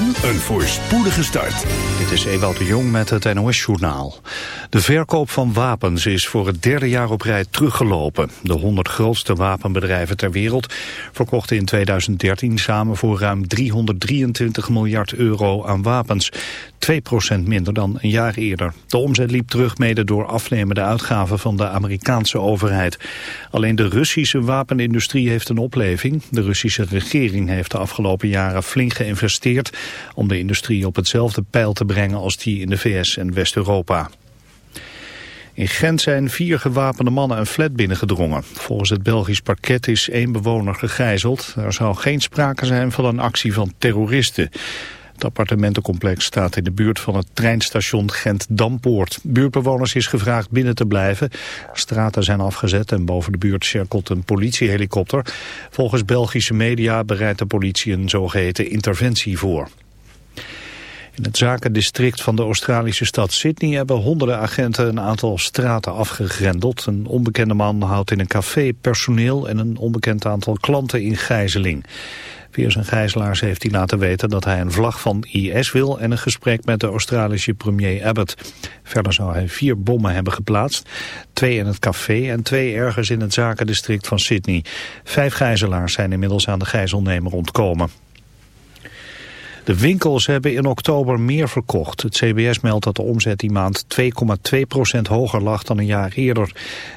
en een voorspoedige start. Dit is Ewout de Jong met het NOS-journaal. De verkoop van wapens is voor het derde jaar op rij teruggelopen. De 100 grootste wapenbedrijven ter wereld verkochten in 2013 samen voor ruim 323 miljard euro aan wapens. 2% minder dan een jaar eerder. De omzet liep terug mede door afnemende uitgaven van de Amerikaanse overheid. Alleen de Russische wapenindustrie heeft een opleving. De Russische regering heeft de afgelopen jaren flink geïnvesteerd om de industrie op hetzelfde pijl te brengen als die in de VS en West-Europa. In Gent zijn vier gewapende mannen een flat binnengedrongen. Volgens het Belgisch parket is één bewoner gegijzeld. Er zou geen sprake zijn van een actie van terroristen. Het appartementencomplex staat in de buurt van het treinstation Gent-Dampoort. Buurtbewoners is gevraagd binnen te blijven. Straten zijn afgezet en boven de buurt cirkelt een politiehelikopter. Volgens Belgische media bereidt de politie een zogeheten interventie voor. In het zakendistrict van de Australische stad Sydney hebben honderden agenten een aantal straten afgegrendeld. Een onbekende man houdt in een café personeel en een onbekend aantal klanten in gijzeling. Via zijn gijzelaars heeft hij laten weten dat hij een vlag van IS wil en een gesprek met de Australische premier Abbott. Verder zou hij vier bommen hebben geplaatst, twee in het café en twee ergens in het zakendistrict van Sydney. Vijf gijzelaars zijn inmiddels aan de gijzelnemer ontkomen. De winkels hebben in oktober meer verkocht. Het CBS meldt dat de omzet die maand 2,2% hoger lag dan een jaar eerder.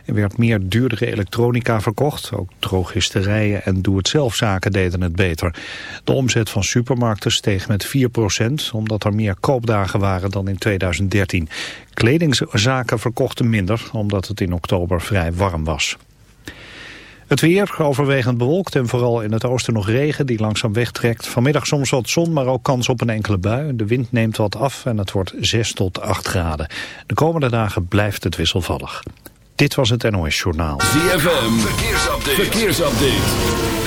Er werd meer duurdere elektronica verkocht. Ook drogisterijen en doe-het-zelfzaken deden het beter. De omzet van supermarkten steeg met 4%, omdat er meer koopdagen waren dan in 2013. Kledingzaken verkochten minder, omdat het in oktober vrij warm was. Het weer overwegend bewolkt en vooral in het oosten nog regen die langzaam wegtrekt. Vanmiddag soms wat zon, maar ook kans op een enkele bui. De wind neemt wat af en het wordt 6 tot 8 graden. De komende dagen blijft het wisselvallig. Dit was het NOS Journaal. ZFM, verkeersupdate. verkeersupdate.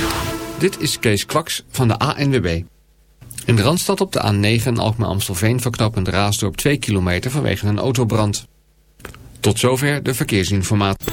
Dit is Kees Kwaks van de ANWB. In de Randstad op de A9 Alkmaar-Amstelveen verknopend Raasdorp 2 kilometer vanwege een autobrand. Tot zover de verkeersinformatie.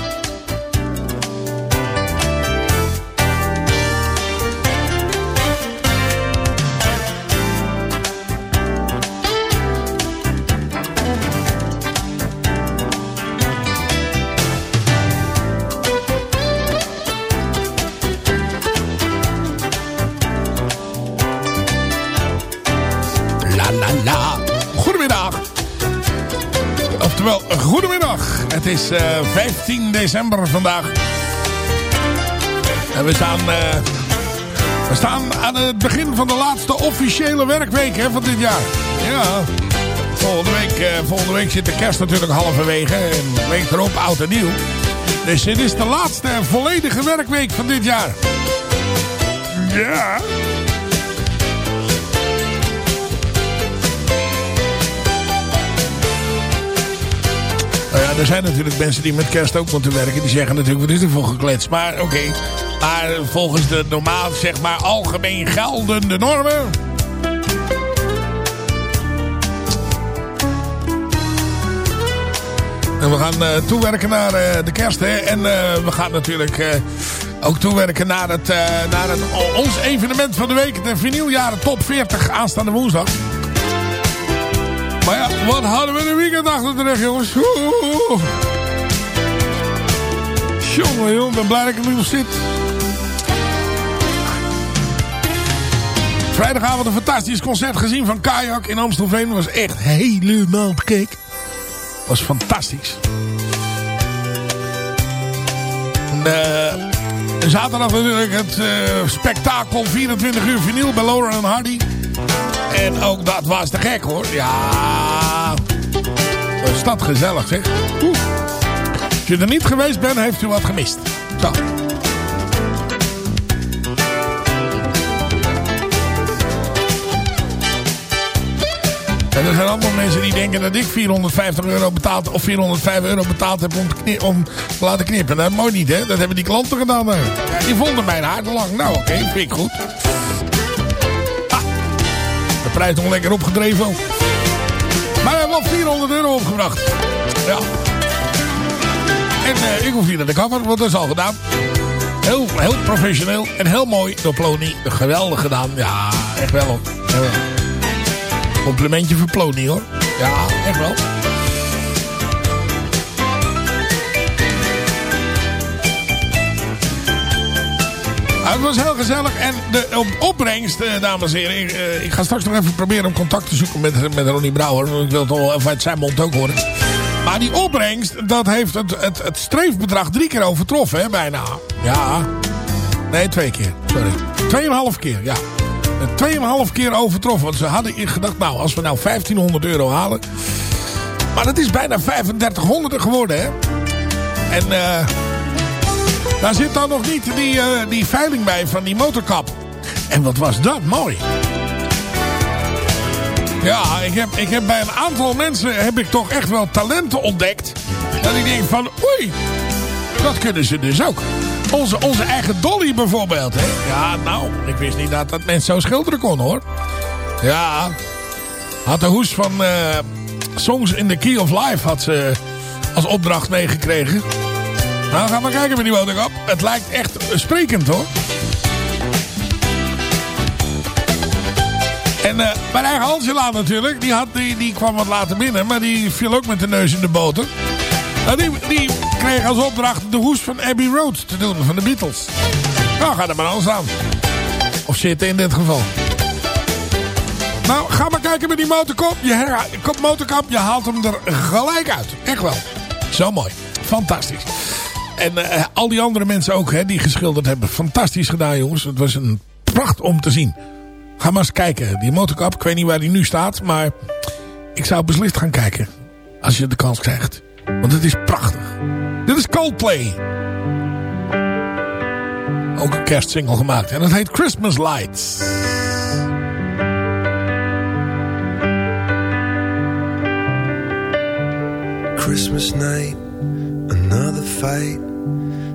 Het is eh, 15 december vandaag. En we staan, eh, we staan aan het begin van de laatste officiële werkweek hè, van dit jaar. Ja. Volgende week, eh, volgende week zit de kerst natuurlijk halverwege. En week erop oud en nieuw. Dus dit is de laatste volledige werkweek van dit jaar. Ja. Nou ja, er zijn natuurlijk mensen die met kerst ook moeten werken. Die zeggen natuurlijk, wat is er voor geklets? Maar oké. Maar volgens de normaal, zeg maar, algemeen geldende normen... En we gaan eh, toewerken naar eh, de kerst. Hè? En eh, we gaan natuurlijk ook toewerken naar, het, naar het, ons evenement van de week. De vinyljaren top 40 aanstaande woensdag. Maar ja, wat hadden we een weekend achter de jongens. Oeh. Jongen, jongen, ben blij dat ik er nu nog zit. Vrijdagavond een fantastisch concert gezien van Kajak in Amstelveen. was echt helemaal gek. Was fantastisch. Eh, zaterdag natuurlijk het eh, spektakel 24 uur vinyl bij Laura en Hardy. En ook dat was te gek hoor. Ja, is dat gezellig zeg. Als je er niet geweest bent, heeft u wat gemist. Zo. En er zijn allemaal mensen die denken dat ik 450 euro betaald of 405 euro betaald heb om te, om te laten knippen. Dat mooi niet, hè? Dat hebben die klanten gedaan. hè. Die vonden mijn haar te lang. Nou, oké, vind ik goed. Prijs nog lekker opgedreven. Maar we hebben wel 400 euro opgebracht. Ja. En eh, ik hoef hier naar de cover, want dat is al gedaan. Heel, heel professioneel en heel mooi door Plony. Geweldig gedaan. Ja, echt wel. Echt wel. Complimentje voor Plony hoor. Ja, echt wel. Ah, het was heel gezellig. En de op opbrengst, eh, dames en heren. Ik, eh, ik ga straks nog even proberen om contact te zoeken met, met Ronnie Brouwer. want Ik wil het wel even uit zijn mond ook horen. Maar die opbrengst, dat heeft het, het, streefbedrag drie keer overtroffen, hè, bijna. Ja. Nee, twee keer. Sorry. Tweeënhalf keer, ja. En Tweeënhalf keer overtroffen. Want ze hadden gedacht, nou, als we nou 1500 euro halen. Maar dat is bijna 3500 geworden, hè. En eh daar zit dan nog niet die, eh, die veiling bij van die motorkap. En wat was dat mooi. Ja, ik heb, ik heb bij een aantal mensen heb ik toch echt wel talenten ontdekt. Dat ik denk van, oei, dat kunnen ze dus ook. Onze, onze eigen Dolly bijvoorbeeld. Hè? Ja, nou, ik wist niet dat dat mensen zo schilderen kon hoor. Ja, had de hoes van eh, Songs in the Key of Life had ze als opdracht meegekregen. Nou, gaan we kijken met die motorkap. Het lijkt echt sprekend hoor. En eh, mijn eigen Angela natuurlijk, die, had, die, die kwam wat later binnen, maar die viel ook met de neus in de boter. Nou, die, die kreeg als opdracht de hoes van Abbey Road te doen, van de Beatles. Nou, ga er maar aan. Of zitten in dit geval. Nou, ga maar kijken met die motorkop. Je motorkap, je haalt hem er gelijk uit. Echt wel. Zo mooi. Fantastisch. En eh, al die andere mensen ook, hè, die geschilderd hebben. Fantastisch gedaan, jongens. Het was een pracht om te zien. Ga maar eens kijken. Die motorkap, ik weet niet waar die nu staat, maar ik zou beslist gaan kijken. Als je de kans krijgt. Want het is prachtig. Dit is Coldplay. Ook een kerstsingle gemaakt. En dat heet Christmas Lights. Christmas night, another fight.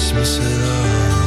Christmas at all.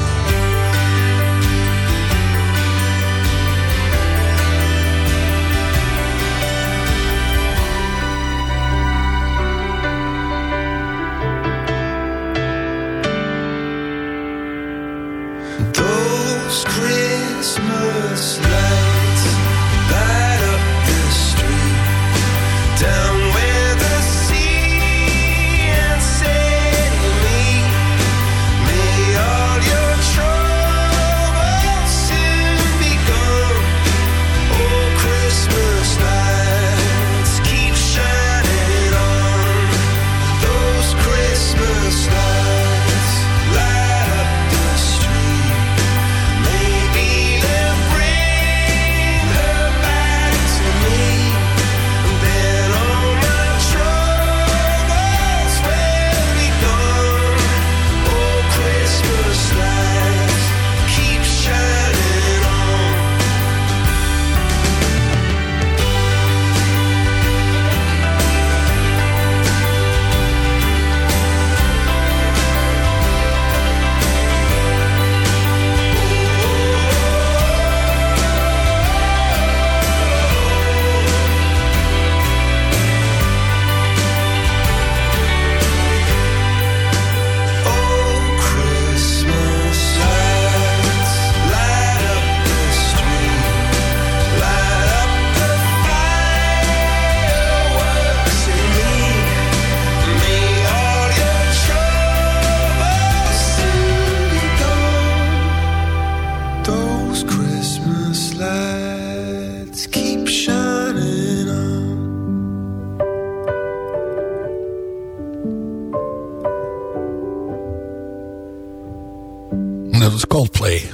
dat is Coldplay.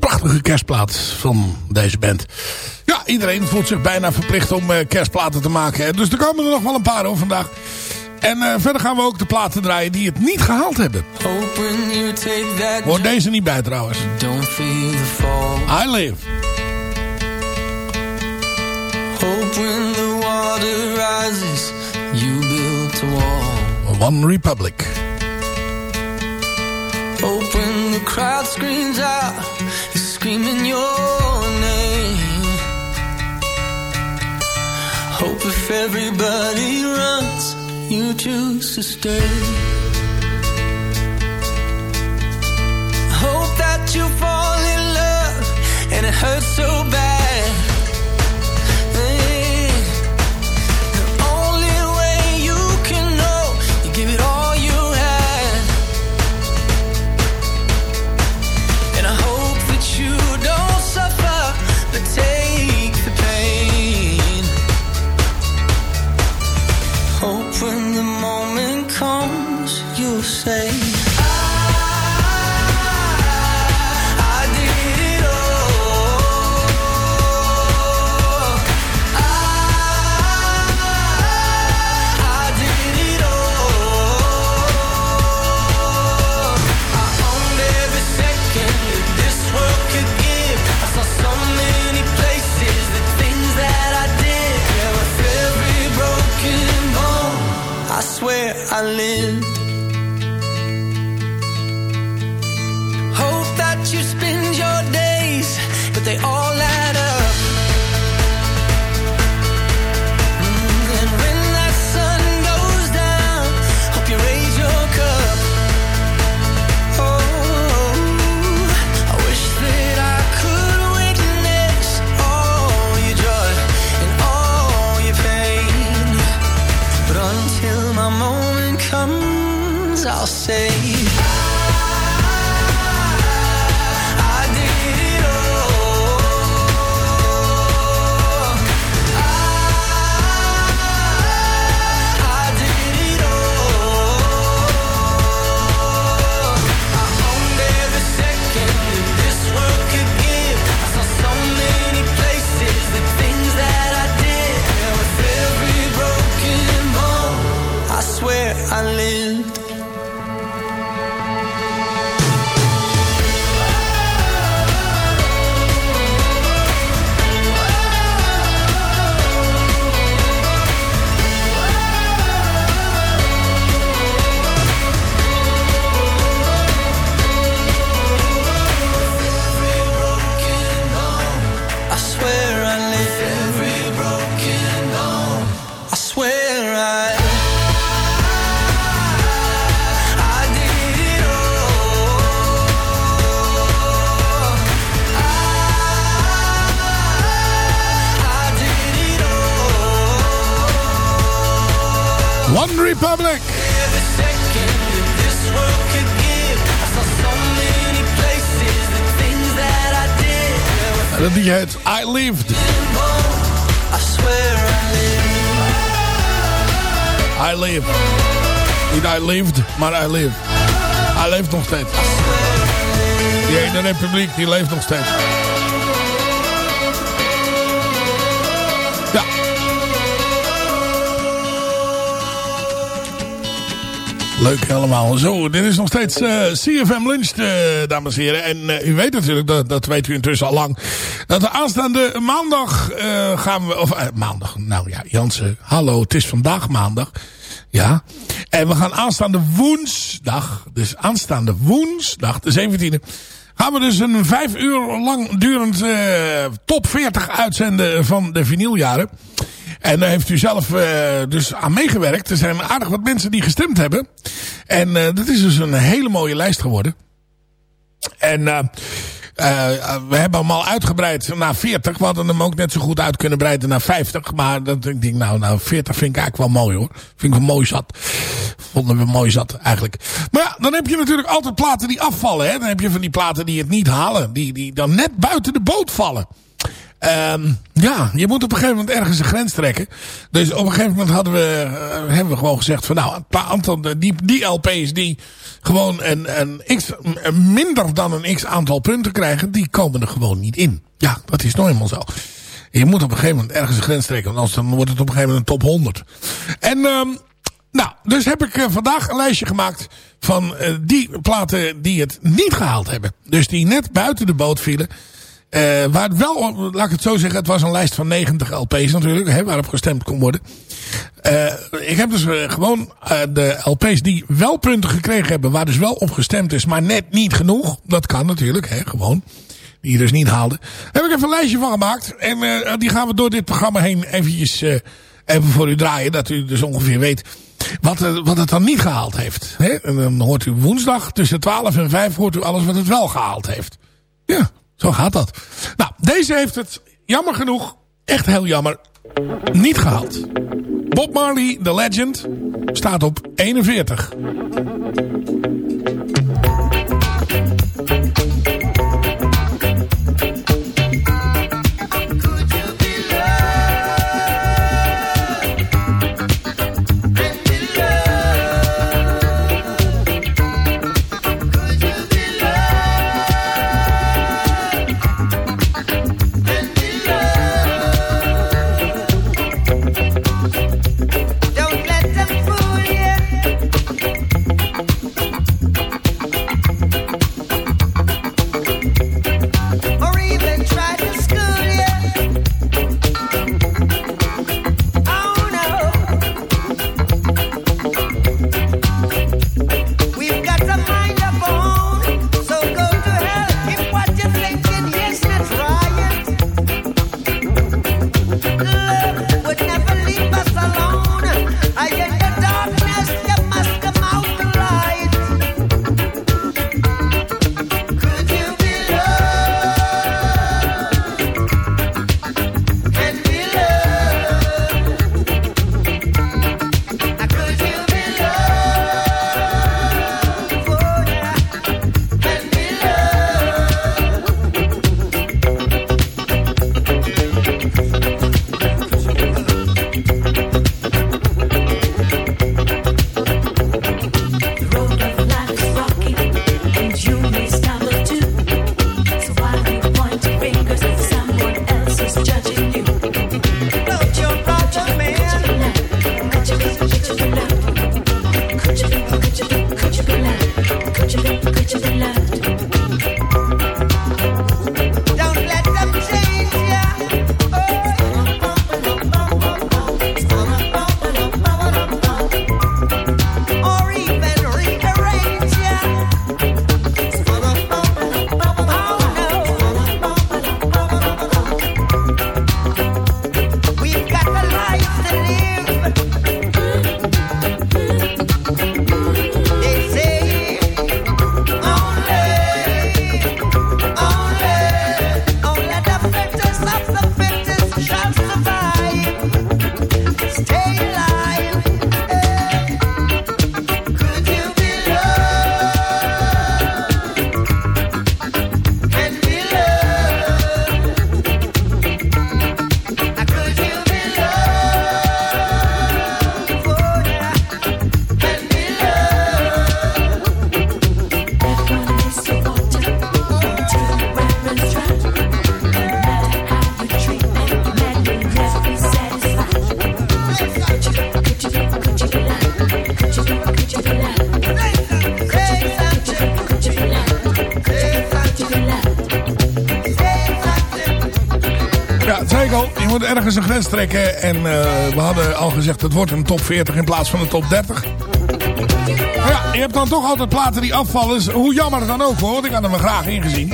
Prachtige kerstplaat van deze band. Ja, iedereen voelt zich bijna verplicht om eh, kerstplaten te maken. Dus er komen er nog wel een paar over vandaag. En eh, verder gaan we ook de platen draaien die het niet gehaald hebben. Hoor deze niet bij trouwens. Don't feel the fall. I live. Hope the water rises, you build a. One Republic. Open the crowd screams out, screaming your name. Hope if everybody runs, you choose to stay. Hope that you fall in love and it hurts so bad. say Lived. I live. Niet I lived, maar I live. Hij leeft nog steeds. Die ene republiek, die leeft nog steeds. Leuk helemaal. Zo, dit is nog steeds eh, CFM Lunch, eh, dames en heren. En eh, u weet natuurlijk, dat, dat weet u intussen al lang... dat de aanstaande maandag gaan we... Of maandag, nou ja, Jansen, hallo, het is vandaag maandag. Ja. En we gaan aanstaande woensdag, dus aanstaande woensdag, de 17e... gaan we dus een vijf uur lang durend top 40 uitzenden van de vinyljaren... En daar heeft u zelf uh, dus aan meegewerkt. Er zijn aardig wat mensen die gestemd hebben. En uh, dat is dus een hele mooie lijst geworden. En uh, we hebben hem al uitgebreid naar 40. We hadden hem ook net zo goed uit kunnen breiden naar 50. Maar dat, ik denk, nou, nou 40 vind ik eigenlijk wel mooi hoor. Vind ik wel mooi zat. Vonden we mooi zat eigenlijk. Maar ja, dan heb je natuurlijk altijd platen die afvallen. Hè? Dan heb je van die platen die het niet halen. Die, die dan net buiten de boot vallen. Um, ja, je moet op een gegeven moment ergens een grens trekken. Dus op een gegeven moment hadden we, uh, hebben we gewoon gezegd van nou, een aantal, die, die LP's die gewoon een, een x, minder dan een x aantal punten krijgen, die komen er gewoon niet in. Ja, dat is nou eenmaal zo. Je moet op een gegeven moment ergens een grens trekken, want anders dan wordt het op een gegeven moment een top 100. En um, nou, dus heb ik uh, vandaag een lijstje gemaakt van die platen die het niet gehaald hebben. Dus die net buiten de boot vielen. Uh, waar wel, laat ik het zo zeggen, het was een lijst van 90 LP's natuurlijk, hè, waarop gestemd kon worden. Uh, ik heb dus uh, gewoon de LP's die wel punten gekregen hebben, waar dus wel op gestemd is, maar net niet genoeg. Dat kan natuurlijk, hè, gewoon. Die je dus niet haalde. Daar heb ik even een lijstje van gemaakt. En die gaan we door dit programma heen eventjes even voor u draaien, dat u dus ongeveer weet wat, wat het dan niet gehaald heeft. Hè? En dan hoort u woensdag tussen 12 en 5 hoort u alles wat het wel gehaald heeft. Ja. Zo gaat dat. Nou, deze heeft het jammer genoeg, echt heel jammer, niet gehaald. Bob Marley, The Legend, staat op 41. Grens trekken. En eh, we hadden al gezegd, het wordt een top 40 in plaats van een top 30. Maar ja, je hebt dan toch altijd platen die afvallen. Hoe jammer dan ook hoor, ik had hem graag ingezien.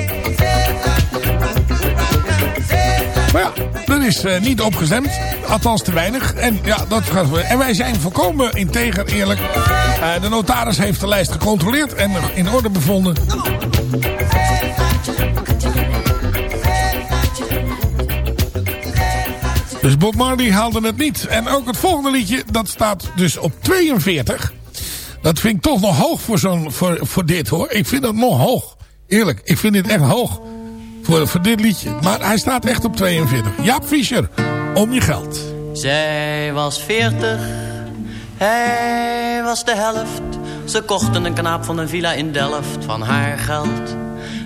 Maar ja, er is eh, niet opgestemd. Althans te weinig. En, ja, dat gaat, en wij zijn volkomen integer eerlijk. Eh, de notaris heeft de lijst gecontroleerd en in orde bevonden. Dus Bob Marley haalde het niet. En ook het volgende liedje, dat staat dus op 42. Dat vind ik toch nog hoog voor, zo'n voor, voor dit hoor. Ik vind dat nog hoog. Eerlijk, ik vind dit echt hoog. Voor, voor dit liedje. Maar hij staat echt op 42. Jaap Fischer, om je geld. Zij was veertig, hij was de helft. Ze kochten een knaap van een villa in Delft van haar geld.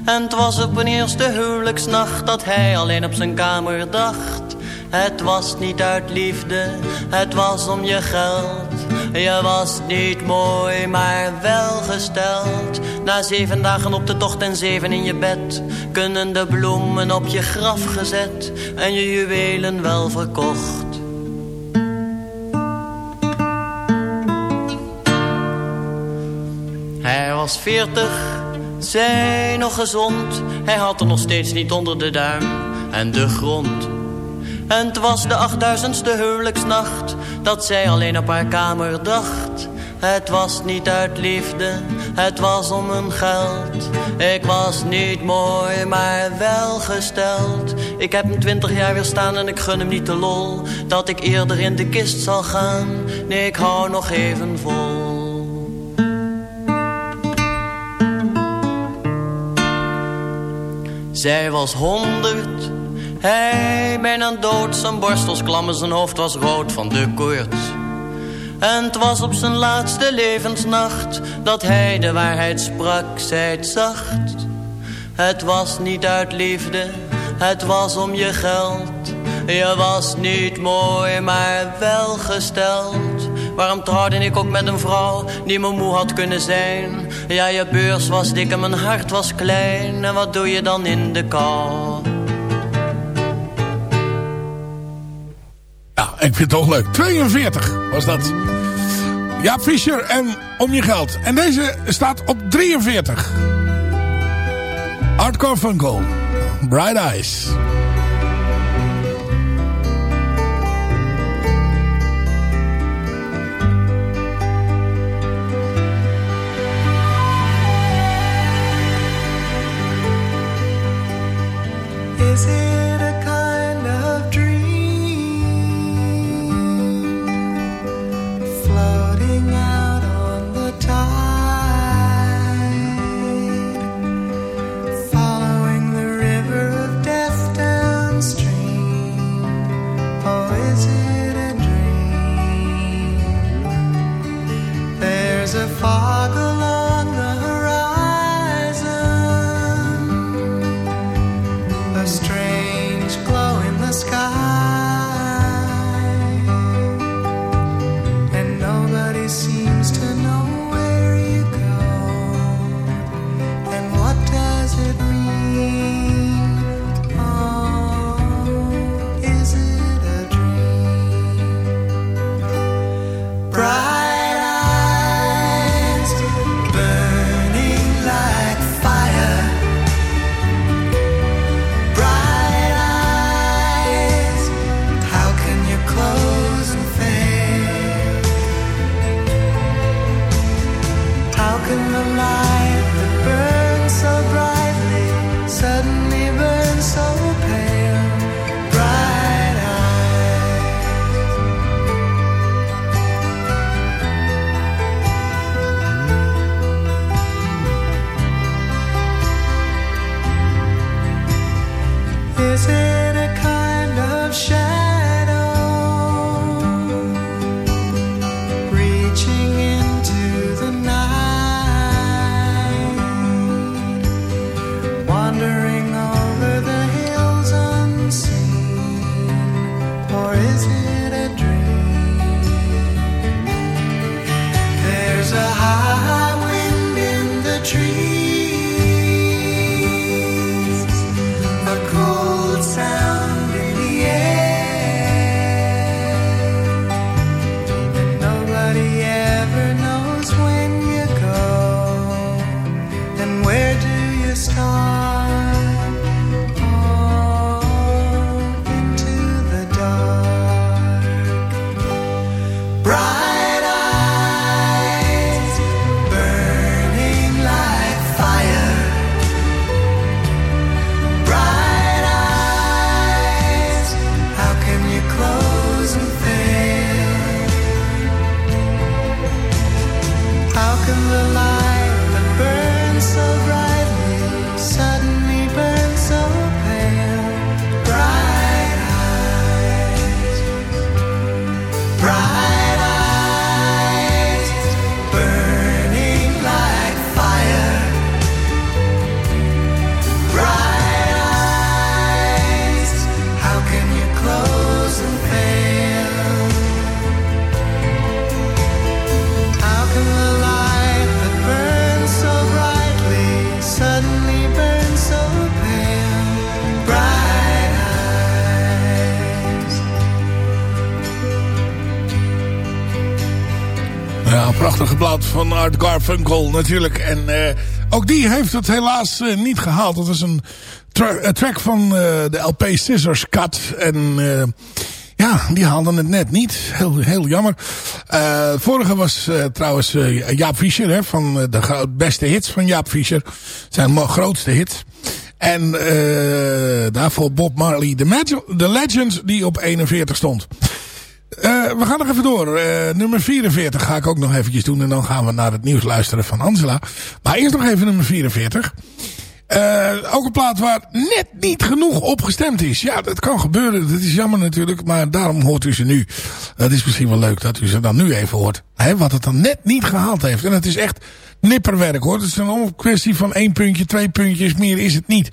En het was op een eerste huwelijksnacht dat hij alleen op zijn kamer dacht. Het was niet uit liefde, het was om je geld. Je was niet mooi, maar welgesteld. Na zeven dagen op de tocht en zeven in je bed... kunnen de bloemen op je graf gezet... en je juwelen wel verkocht. Hij was veertig, zij nog gezond. Hij had er nog steeds niet onder de duim en de grond. En het was de achtduizendste huwelijksnacht Dat zij alleen op haar kamer dacht. Het was niet uit liefde Het was om een geld. Ik was niet mooi, maar welgesteld Ik heb hem twintig jaar weer staan En ik gun hem niet de lol Dat ik eerder in de kist zal gaan. Nee, ik hou nog even vol. Zij was honderd hij bijna dood, zijn borstels klam en zijn hoofd was rood van de koorts. En het was op zijn laatste levensnacht dat hij de waarheid sprak, zei het zacht. Het was niet uit liefde, het was om je geld. Je was niet mooi, maar welgesteld. Waarom trouwde ik ook met een vrouw die me moe had kunnen zijn? Ja, je beurs was dik en mijn hart was klein. En wat doe je dan in de kou? Ik vind het toch leuk. 42 was dat. Ja, Fischer en Om Je Geld. En deze staat op 43. Hardcore Funko. Bright Eyes. Is it van Art Garfunkel natuurlijk. En eh, ook die heeft het helaas eh, niet gehaald. Dat is een, een track van eh, de LP Scissors Cut. En eh, ja, die haalden het net niet. Heel, heel jammer. Eh, vorige was eh, trouwens eh, Jaap Fischer. Hè, van eh, de beste hits van Jaap Fischer. Zijn grootste hits. En eh, daarvoor Bob Marley, The, Mag- The Legend, die op 41 stond. Eh, we gaan nog even door. Eh, nummer 44 ga ik ook nog eventjes doen. En dan gaan we naar het nieuws luisteren van Angela. Maar eerst nog even nummer 44. Eh, ook een plaat waar net niet genoeg op gestemd is. Ja, dat kan gebeuren. Dat is jammer natuurlijk. Maar daarom hoort u ze nu. Het is misschien wel leuk dat u ze dan nu even hoort. Hè, wat het dan net niet gehaald heeft. En het is echt nipperwerk hoor. Het is een kwestie van één puntje, twee puntjes. Meer is het niet.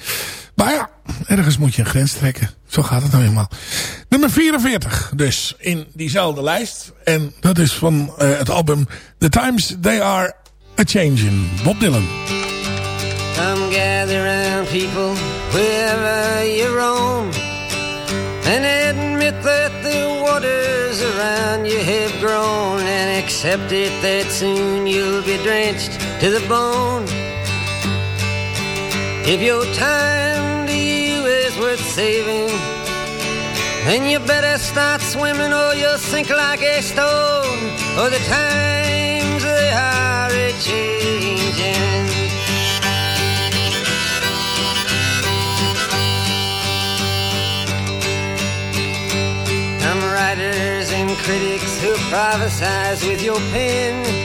Maar ja, ergens moet je een grens trekken. Zo gaat het nou eenmaal. Nummer 44 dus in diezelfde lijst. En dat is van eh, het album The Times They Are A-Changin'. Bob Dylan. Come gather round, people, wherever you roam, and admit that the waters around you have grown, and accept it that soon you'll be drenched to the bone. If your time to you is worth saving, then you better start swimming or you'll sink like a stone. Or the times they are a changing. Some writers and critics who prophesize with your pen.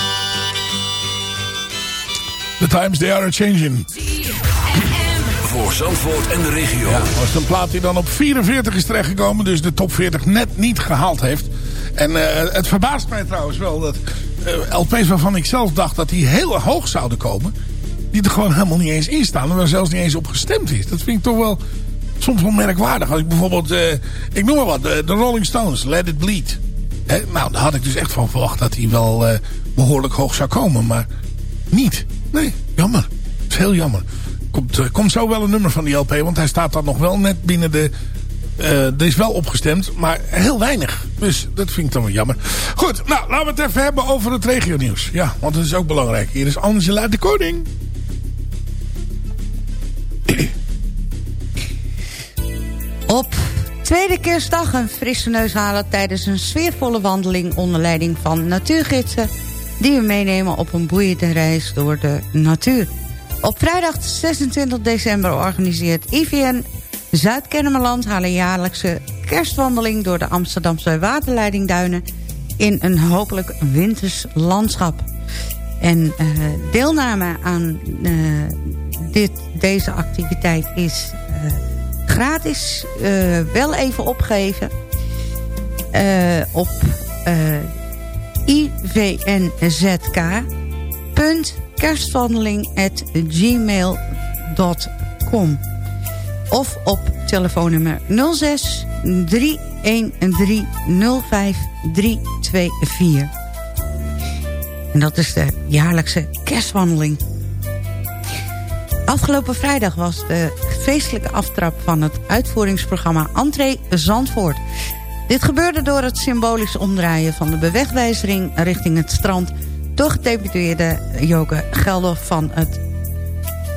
The times they are a-changing. Voor Zandvoort en de regio. Ja, was een plaat die dan op 44 is terechtgekomen. Dus de top 40 net niet gehaald heeft. En eh, het verbaast mij trouwens wel dat eh, LP's waarvan ik zelf dacht dat die heel hoog zouden komen. Die er gewoon helemaal niet eens in staan. En waar zelfs niet eens op gestemd is. Dat vind ik toch wel soms wel merkwaardig. Als ik bijvoorbeeld, eh, ik noem maar wat, de Rolling Stones, Let It Bleed. Nou, daar had ik dus echt van verwacht dat die wel eh, behoorlijk hoog zou komen. Maar niet. Nee, jammer. Is heel jammer. Komt, eh, komt zo wel een nummer van die LP. Want hij staat dan nog wel net binnen de... eh er is wel opgestemd, maar heel weinig. Dus dat vind ik dan wel jammer. Goed, nou, laten we het even hebben over het regionieuws. Ja, want dat is ook belangrijk. Hier is Angela de Koning. Op tweede kerstdag een frisse neus halen tijdens een sfeervolle wandeling onder leiding van natuurgidsen die u meenemen op een boeiende reis door de natuur. Op vrijdag 26 december organiseert IVN Zuid-Kennemerland haar jaarlijkse kerstwandeling door de Amsterdamse waterleidingduinen in een hopelijk winters landschap. En eh, deelname aan eh, dit, deze activiteit is eh, gratis. wel even opgeven op ivnzk.kerstwandeling.gmail.com of op telefoonnummer 06 313 05 324. En dat is de jaarlijkse kerstwandeling. Afgelopen vrijdag was de feestelijke aftrap van het uitvoeringsprogramma Entree Zandvoort. Dit gebeurde door het symbolisch omdraaien van de bewegwijzering richting het strand... door gedeputeerde Joke Geldof van, het,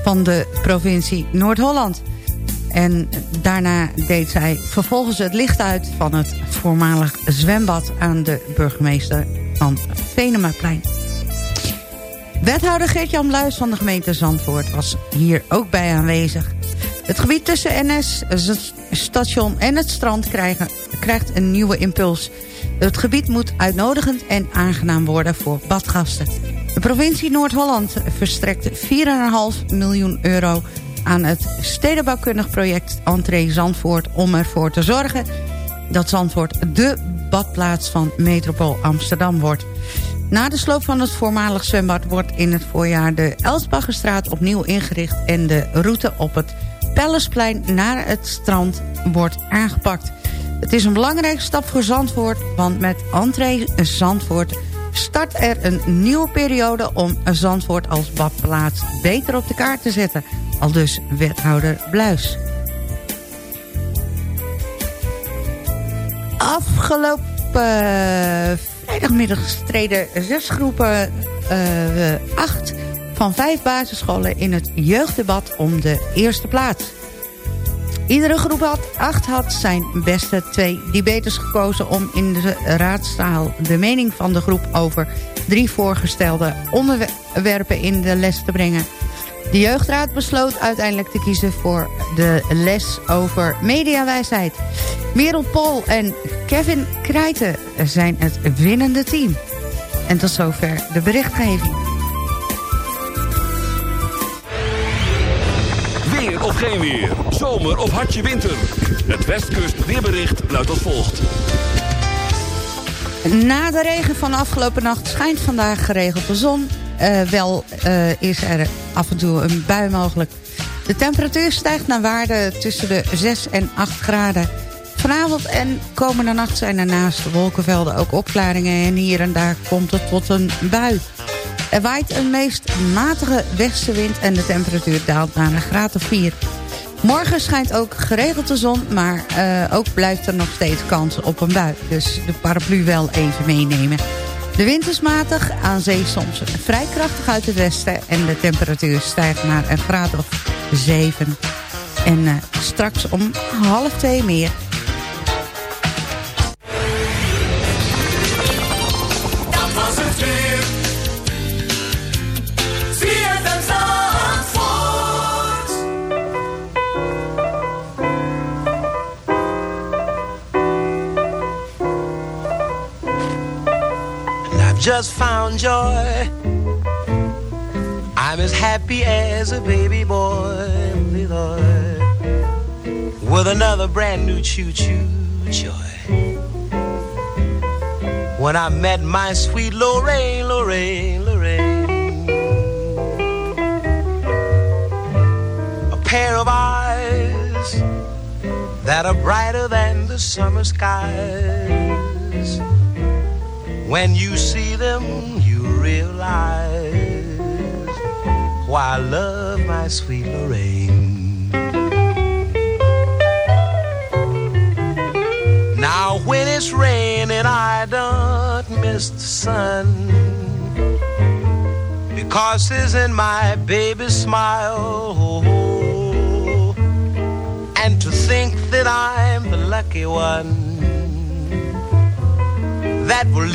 van de provincie Noord-Holland. En daarna deed zij vervolgens het licht uit van het voormalig zwembad... aan de burgemeester van Venemaplein. Wethouder Geert-Jan Bluis van de gemeente Zandvoort was hier ook bij aanwezig. Het gebied tussen NS-station en het strand krijgen, krijgt een nieuwe impuls. Het gebied moet uitnodigend en aangenaam worden voor badgasten. De provincie Noord-Holland verstrekt 4,5 miljoen euro aan het stedenbouwkundig project Entree Zandvoort... om ervoor te zorgen dat Zandvoort de badplaats van metropool Amsterdam wordt. Na de sloop van het voormalig zwembad wordt in het voorjaar de Elsbaggerstraat opnieuw ingericht... en de route op het Pellesplein naar het strand wordt aangepakt. Het is een belangrijke stap voor Zandvoort, want met entree Zandvoort start er een nieuwe periode om Zandvoort als badplaats beter op de kaart te zetten. Al dus wethouder Bluis. Afgelopen eh, vrijdagmiddag streden zes groepen eh, acht van vijf basisscholen in het jeugddebat om de eerste plaats. Iedere groep had, acht had zijn beste twee debaters gekozen... om in de raadstaal de mening van de groep over drie voorgestelde onderwerpen in de les te brengen. De jeugdraad besloot uiteindelijk te kiezen voor de les over mediawijsheid. Merel Pol en Kevin Krijten zijn het winnende team. En tot zover de berichtgeving. Geen weer. Zomer of hartje winter. Het Westkust weerbericht luidt als volgt. Na de regen van afgelopen nacht schijnt vandaag geregeld de zon. Eh, wel eh, is er af en toe een bui mogelijk. De temperatuur stijgt naar waarde tussen de 6 en 8 graden. Vanavond en komende nacht zijn er naast de wolkenvelden ook opklaringen... en hier en daar komt het tot een bui. Er waait een meest matige westenwind en de temperatuur daalt naar een graad of 4. Morgen schijnt ook geregeld de zon, maar eh, ook blijft er nog steeds kans op een bui. Dus de paraplu wel even meenemen. De wind is matig, aan zee soms vrij krachtig uit het westen... en de temperatuur stijgt naar een graad of 7. En eh, straks om half twee meer. Just found joy. I'm as happy as a baby boy with another brand new choo-choo joy. When I met my sweet Lorraine, Lorraine, Lorraine. A pair of eyes that are brighter than the summer skies. When you see them, you realize why I love my sweet Lorraine. Now when it's raining, I don't miss the sun because it's in my baby's smile. And to think that I'm the lucky one that will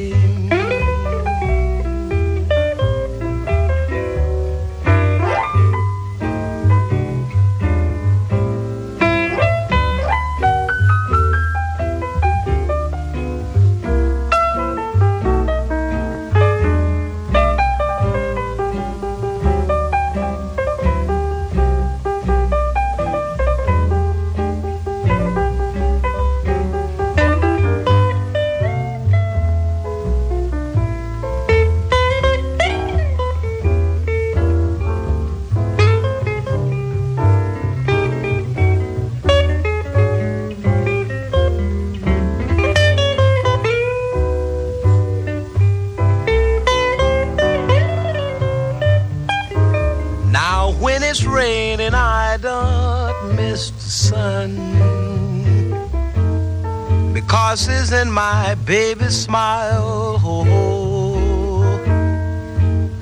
My baby's smile.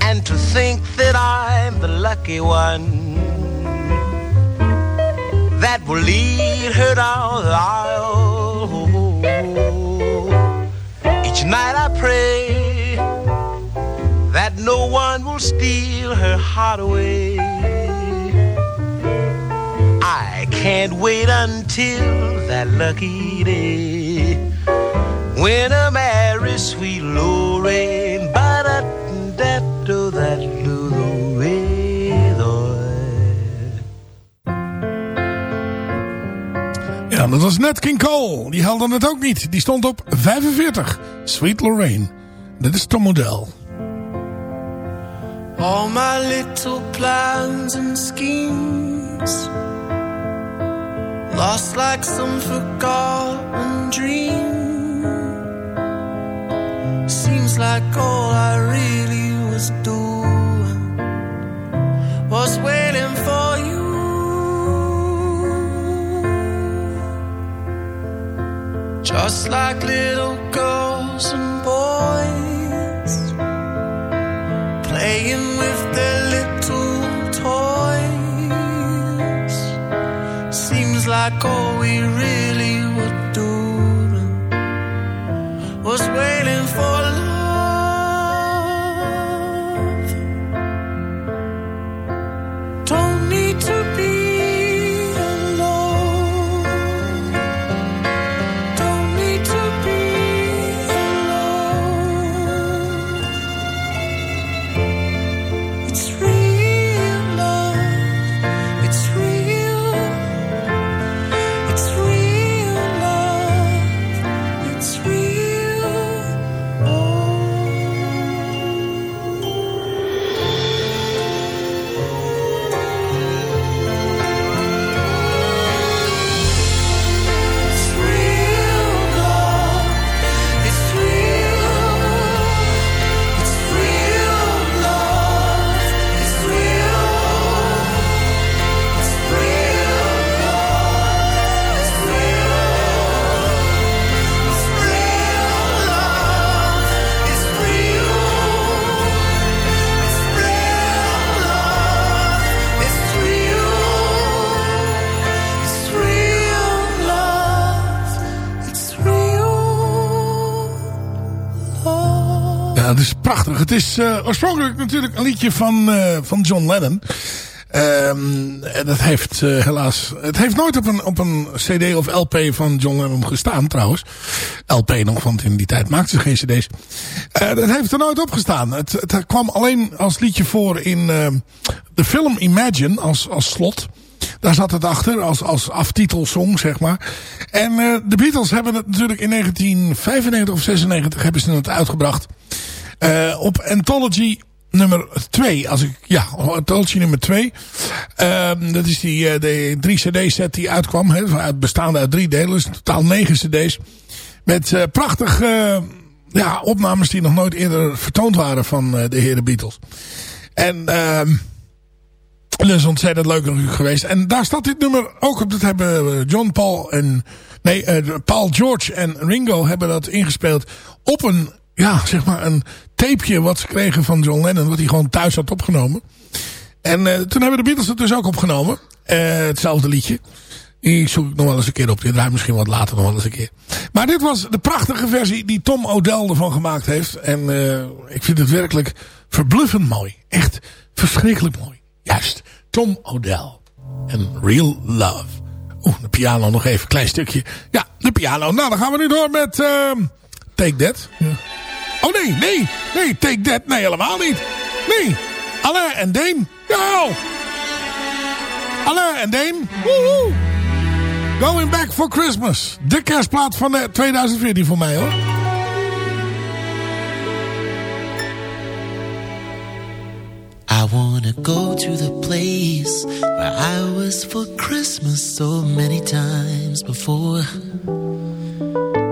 And to think that I'm the lucky one that will lead her down the aisle. Each night I pray that no one will steal her heart away. I can't wait until that lucky day when I marry sweet Lorraine. Ba da da do that do the way, Ja, dat was net King Cole. Die haalde het ook niet. Die stond op 45. Sweet Lorraine. Dit is Tom Model. All my little plans and schemes Lost like some forgotten dream like all I really was doing Was waiting for you Just like little girls and boys playing with their little toys. Seems like all we really Het is eh, oorspronkelijk natuurlijk een liedje van, eh, van John Lennon. Ehm, en dat heeft eh, helaas... Het heeft nooit op een, op een cd of LP van John Lennon gestaan trouwens. LP nog, want in die tijd maakte ze geen cd's. Dat heeft er nooit op gestaan. Het, het kwam alleen als liedje voor in eh, de film Imagine als, als slot. Daar zat het achter als, als aftitelsong, zeg maar. En de Beatles hebben het natuurlijk in 1995 of 96 hebben ze het uitgebracht. Uh, op Anthology nummer 2. Als ik, ja, Anthology nummer 2. Uh, dat is die uh, de drie cd set die uitkwam. Hè, bestaande uit drie delen. Dus totaal negen cd's. Met uh, prachtige ja, opnames die nog nooit eerder vertoond waren van de heren Beatles. En... ehm dat is ontzettend leuk geweest. En daar staat dit nummer ook op. Dat hebben John Paul en... Nee, Paul George en Ringo hebben dat ingespeeld op een... Ja, zeg maar een tapeje wat ze kregen van John Lennon. Wat hij gewoon thuis had opgenomen. En uh, toen hebben de Beatles het dus ook opgenomen. Uh, hetzelfde liedje. Die zoek ik nog wel eens een keer op. Die draait misschien wat later nog wel eens een keer. Maar dit was de prachtige versie die Tom O'Dell ervan gemaakt heeft. En ik vind het werkelijk verbluffend mooi. Echt verschrikkelijk mooi. Juist, Tom O'Dell. En Real Love. Oeh, de piano nog even, klein stukje. Ja, de piano. Nou, dan gaan we nu door met uh, Take That. Ja. Oh nee, nee, nee, Take That. Nee, helemaal niet. Nee, Alain en Deen. Ja. Alain en Deen. Woehoe. Going Back for Christmas. De kerstplaat van 2014 voor mij hoor. I wanna go to the place where I was for Christmas so many times before.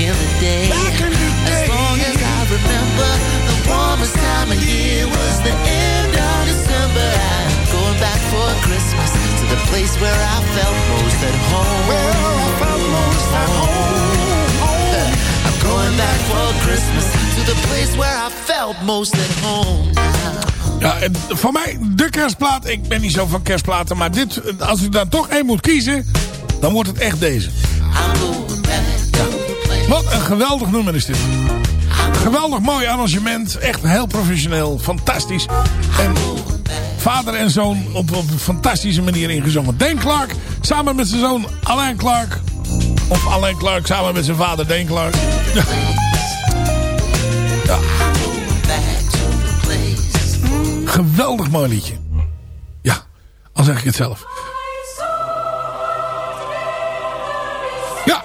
in the day. Back in the As day. long as I remember, the warmest time of year was the end of December. place where I felt most at home. Where I felt most at home. I'm going back for Christmas to the place where I felt most at home. Ja, en voor mij de kerstplaat. Ik ben niet zo van kerstplaten, maar dit, als u dan toch één moet kiezen, dan wordt het echt deze. Ja. Wat een geweldig nummer is dit. Geweldig mooi arrangement. Echt heel professioneel. Fantastisch. En vader en zoon op, op een fantastische manier ingezongen. Dan Clark samen met zijn zoon Alain Clark. Of Alain Clark samen met zijn vader Dan Clark. Ja. Geweldig mooi liedje. Ja, al zeg ik het zelf.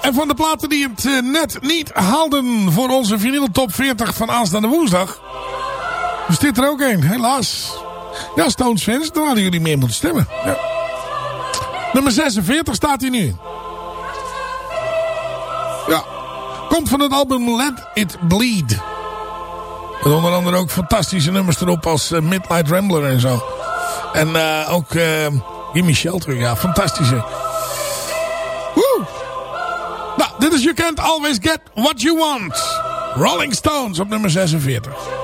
En van de platen die het eh, net niet haalden voor onze vinyl top 40 van aanstaande woensdag. Dus dit er ook een, helaas. Ja, Stones fans, daar hadden jullie meer moeten stemmen. Ja. Nummer 46 staat hij nu. Ja. Komt van het album Let It Bleed. Met onder andere ook fantastische nummers erop als eh, Midnight Rambler en zo. En eh, ook uh, Gimme Shelter, ja, fantastische. Dit is You Can't Always Get What You Want. Rolling Stones op nummer 46.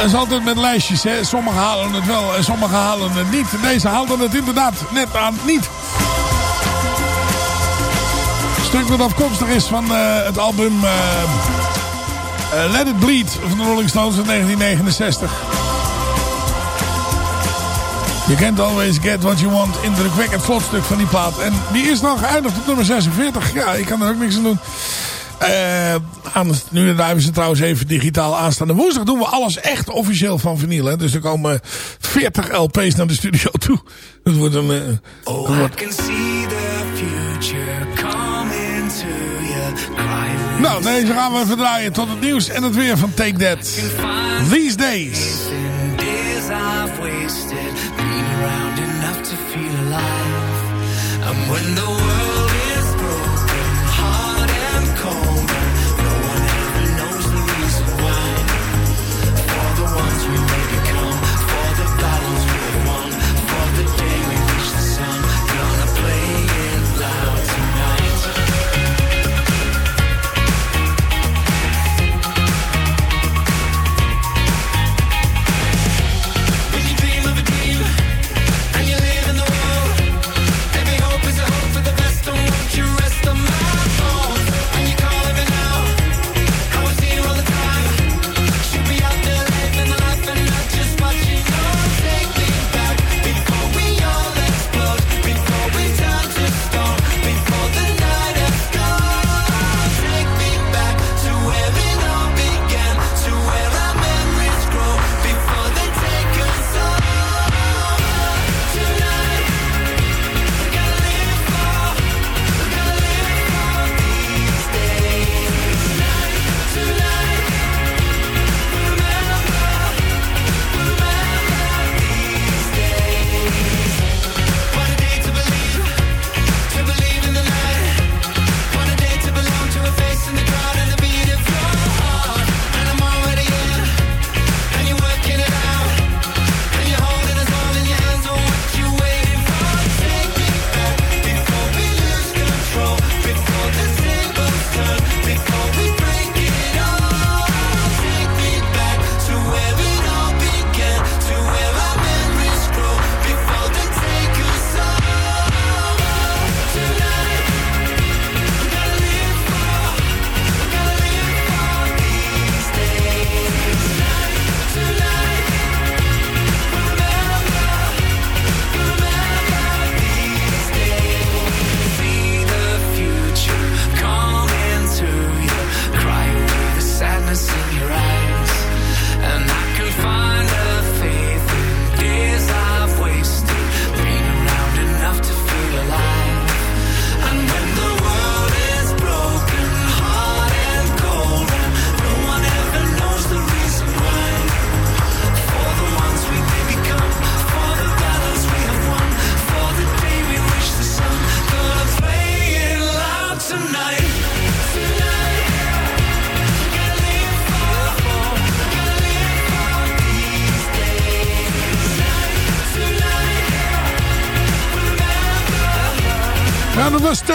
Dat is altijd met lijstjes. Hè. Sommigen halen het wel en sommigen halen het niet. Deze haalden het inderdaad net aan niet. Een stuk dat afkomstig is van eh, het album eh, eh, Let It Bleed van de Rolling Stones in 1969. Je kent Always Get What You Want. Indrukwekkend slotstuk van die plaat. En die is dan geëindigd op nummer 46. Ja, ik kan er ook niks aan doen. Uh, aan, nu hebben ze trouwens even digitaal aanstaande woensdag doen we alles echt officieel van vinyl. Hè? Dus er komen 40 LP's naar de studio toe. Dat wordt een... Uh, oh, dat wordt... I can see the future coming to you. Nou, deze gaan we even draaien tot het nieuws en het weer van Take That. These Days. Days I've wasted, been around enough to feel alive. And when the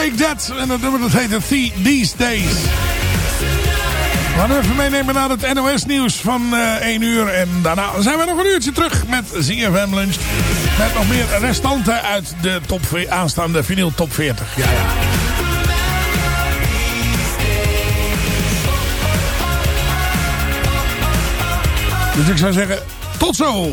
Take That. En dat nummer dat heette The- These Days. We gaan even meenemen naar het NOS nieuws van eh 1 uur. En daarna zijn we nog een uurtje terug met ZFM Lunch. Met nog meer restanten uit de top, aanstaande vinyl top 40. Ja, ja. Dus ik zou zeggen, tot zo!